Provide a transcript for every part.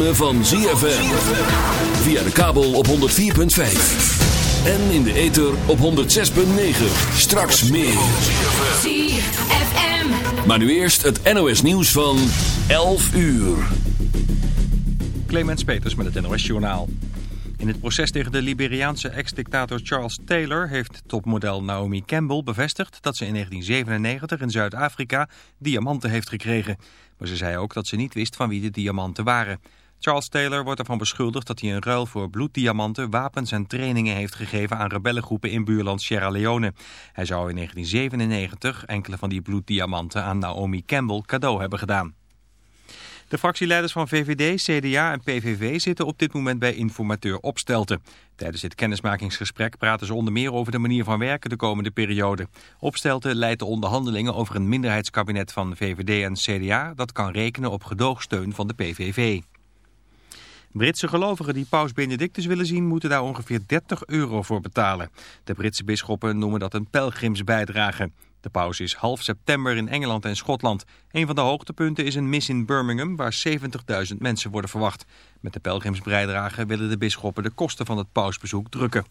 ritme van ZFM. Via de kabel op 104.5. En in de ether op 106.9. Straks meer. ZFM. Maar nu eerst het NOS nieuws van 11 uur. Clemens Peters met het NOS Journaal. In het proces tegen de Liberiaanse ex-dictator Charles Taylor... heeft topmodel Naomi Campbell bevestigd dat ze in 1997 in Zuid-Afrika diamanten heeft gekregen. Maar ze zei ook dat ze niet wist van wie de diamanten waren. Charles Taylor wordt ervan beschuldigd dat hij in ruil voor bloeddiamanten... wapens en trainingen heeft gegeven aan rebellengroepen in buurland Sierra Leone. Hij zou in 1997 enkele van die bloeddiamanten aan Naomi Campbell cadeau hebben gedaan. De fractieleiders van VVD, CDA en PVV zitten op dit moment bij informateur Opstelten. Tijdens dit kennismakingsgesprek praten ze onder meer over de manier van werken de komende periode. Opstelten leidt de onderhandelingen over een minderheidskabinet van VVD en CDA... dat kan rekenen op gedoogsteun van de PVV. Britse gelovigen die paus Benedictus willen zien moeten daar ongeveer 30 euro voor betalen. De Britse bisschoppen noemen dat een pelgrimsbijdrage. De paus is half september in Engeland en Schotland. Een van de hoogtepunten is een mis in Birmingham waar 70.000 mensen worden verwacht. Met de pelgrimsbijdrage willen de bisschoppen de kosten van het pausbezoek drukken.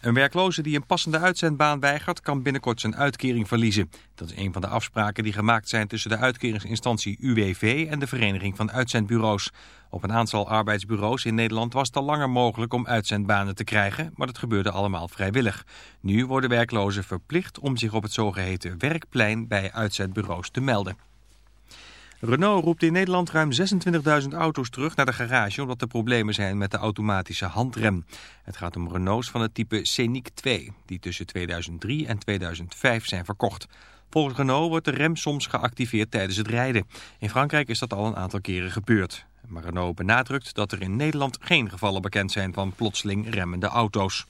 Een werkloze die een passende uitzendbaan weigert kan binnenkort zijn uitkering verliezen. Dat is een van de afspraken die gemaakt zijn tussen de uitkeringsinstantie UWV en de Vereniging van Uitzendbureaus. Op een aantal arbeidsbureaus in Nederland was het al langer mogelijk om uitzendbanen te krijgen, maar dat gebeurde allemaal vrijwillig. Nu worden werklozen verplicht om zich op het zogeheten werkplein bij uitzendbureaus te melden. Renault roept in Nederland ruim 26.000 auto's terug naar de garage omdat er problemen zijn met de automatische handrem. Het gaat om Renaults van het type Scenic 2, die tussen 2003 en 2005 zijn verkocht. Volgens Renault wordt de rem soms geactiveerd tijdens het rijden. In Frankrijk is dat al een aantal keren gebeurd. Maar Renault benadrukt dat er in Nederland geen gevallen bekend zijn van plotseling remmende auto's.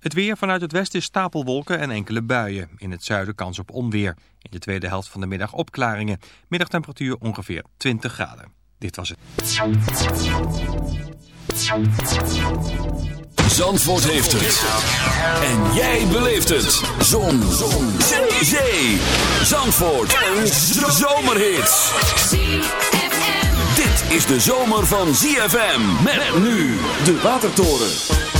Het weer vanuit het westen is stapelwolken en enkele buien. In het zuiden kans op onweer. In de tweede helft van de middag opklaringen. Middagtemperatuur ongeveer 20 graden. Dit was het. Zandvoort heeft het. En jij beleeft het. Zon. Zon. Zee. Zee. Zandvoort. Een zomerhit. Dit is de zomer van ZFM. Met nu de Watertoren.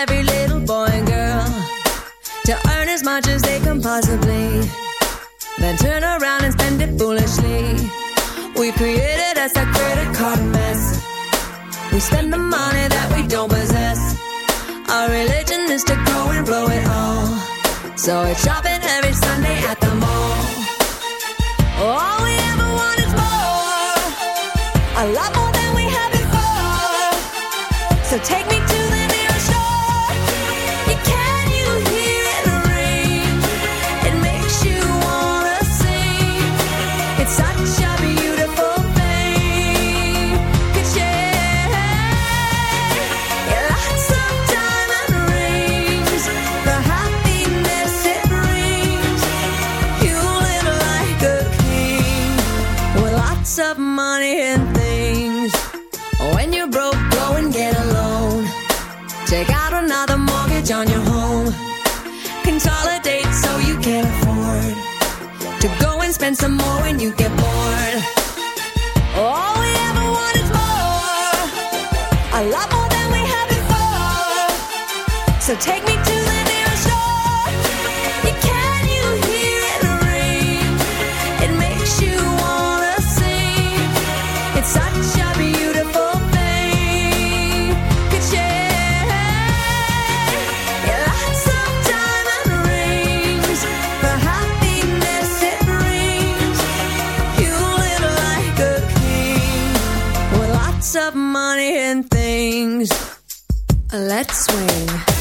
Every little boy and girl to earn as much as they can possibly. Then turn around and spend it foolishly. We created us a credit card mess. We spend the money that we don't possess. Our religion is to go and blow it all. So it's shopping of money and things. Let's swing.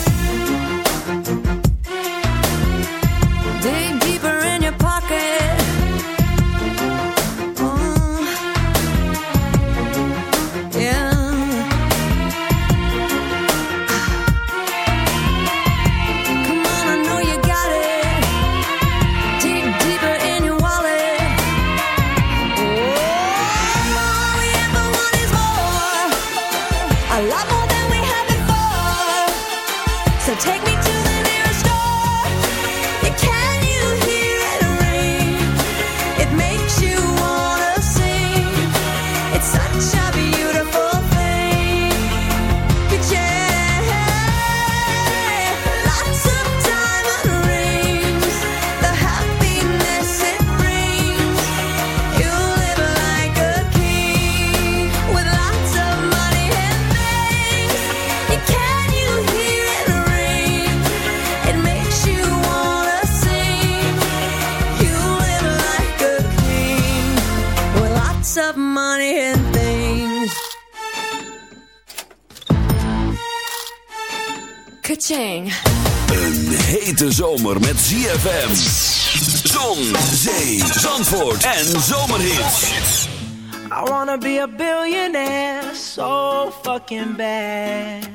Zomer met ZFM. Zon, zee, zandvoort en. I wanna be a billionaire so fucking bad.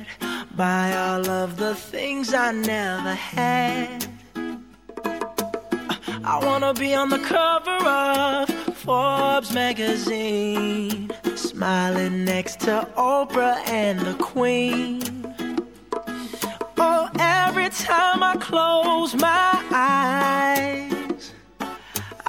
Buy all of the things I never had. I wanna be on the cover of Forbes magazine, smiling next to Oprah and the Queen. Oh, every time I close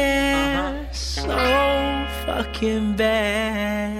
billionaire so uh-huh. fucking bad.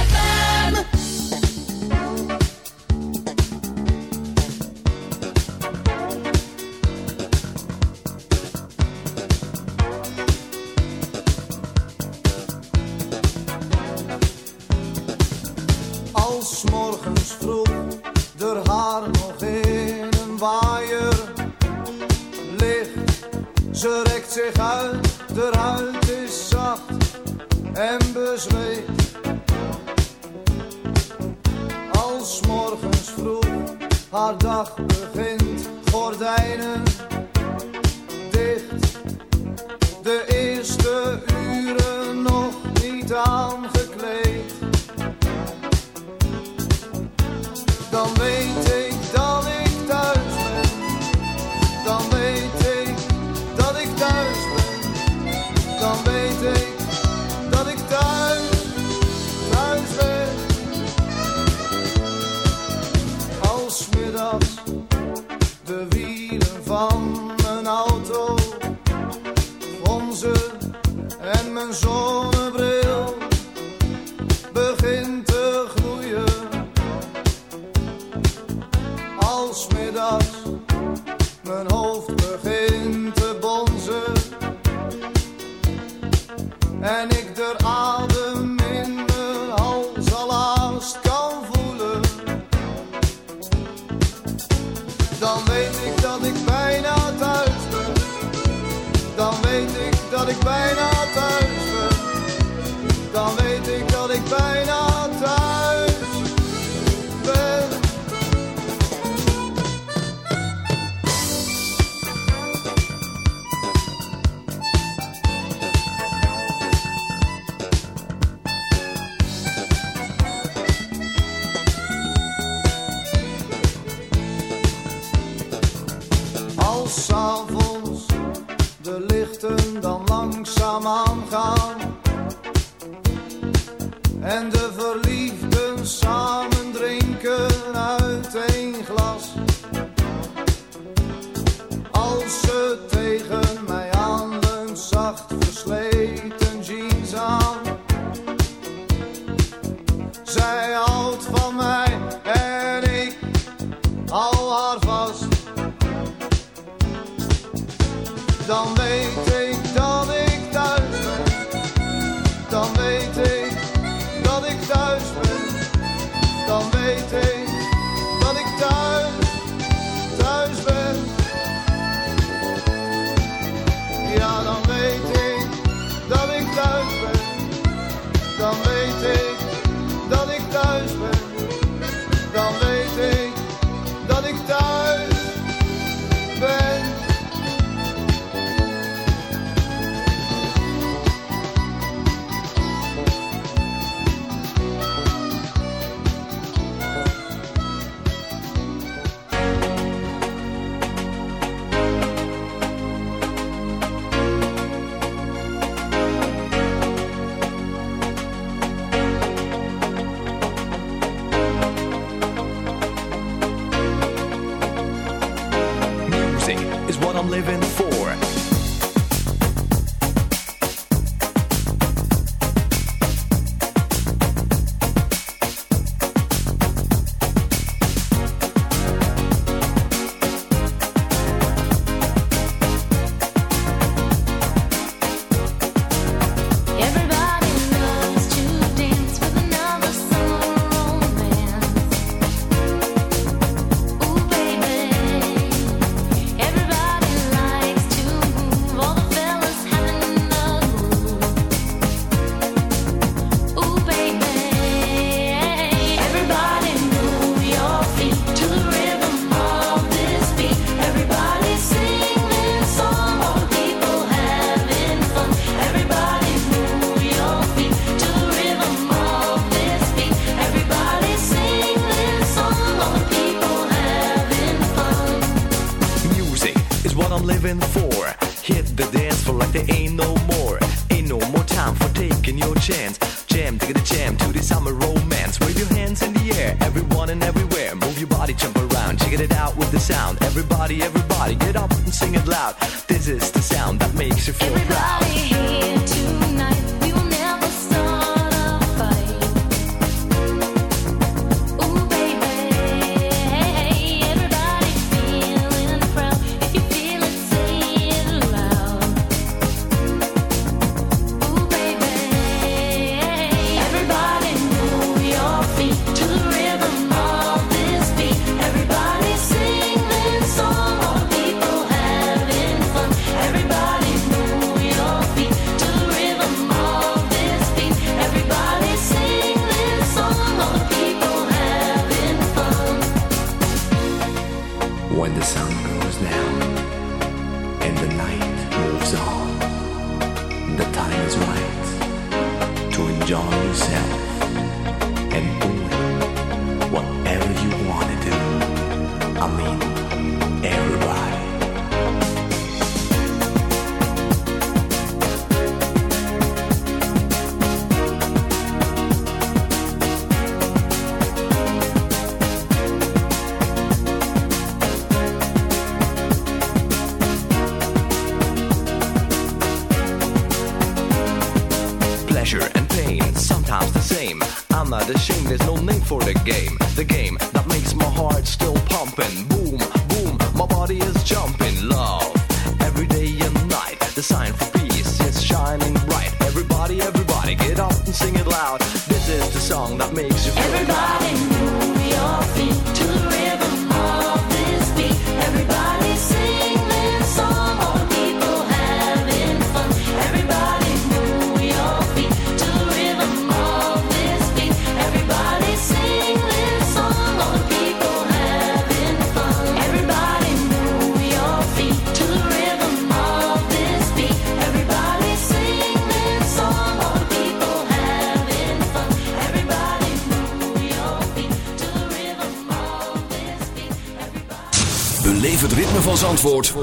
Enjoy yourself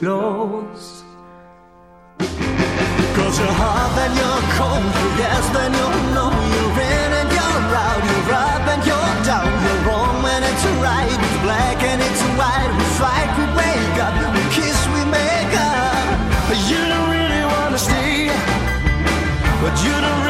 clothes. Cause you're hot and you're cold, you're yes, then you know you're in and you're out, you're up and you're down, you're wrong when it's right, it's black and it's white, we fight, we wake up, we kiss, we make up. You don't really wanna stay, but you don't really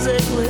music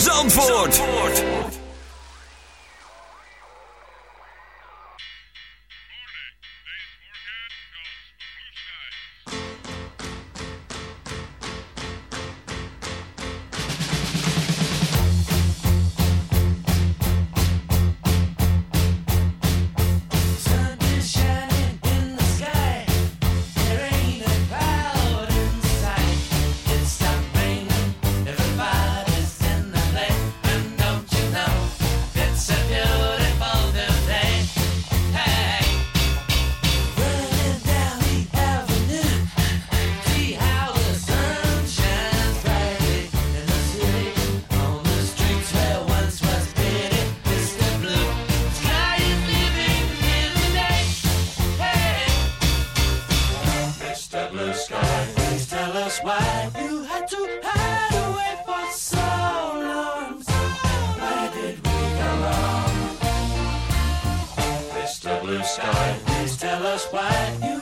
ZFM Zandvoort. Please tell us why you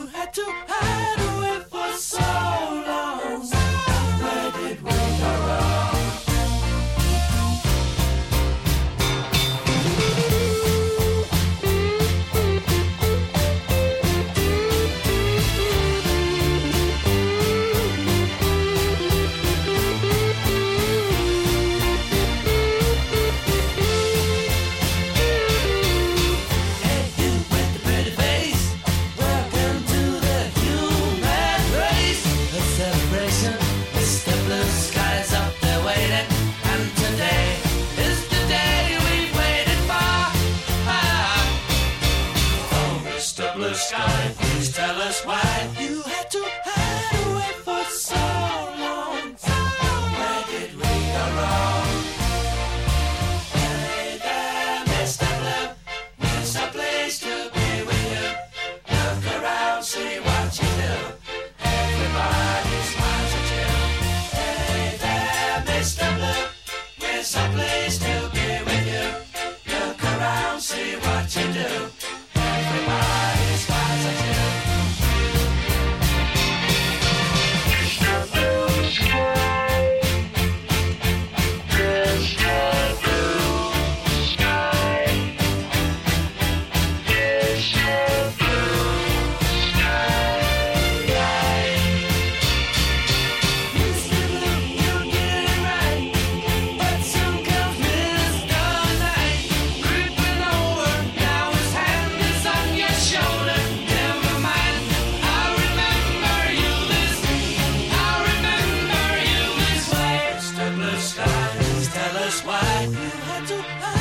to hide.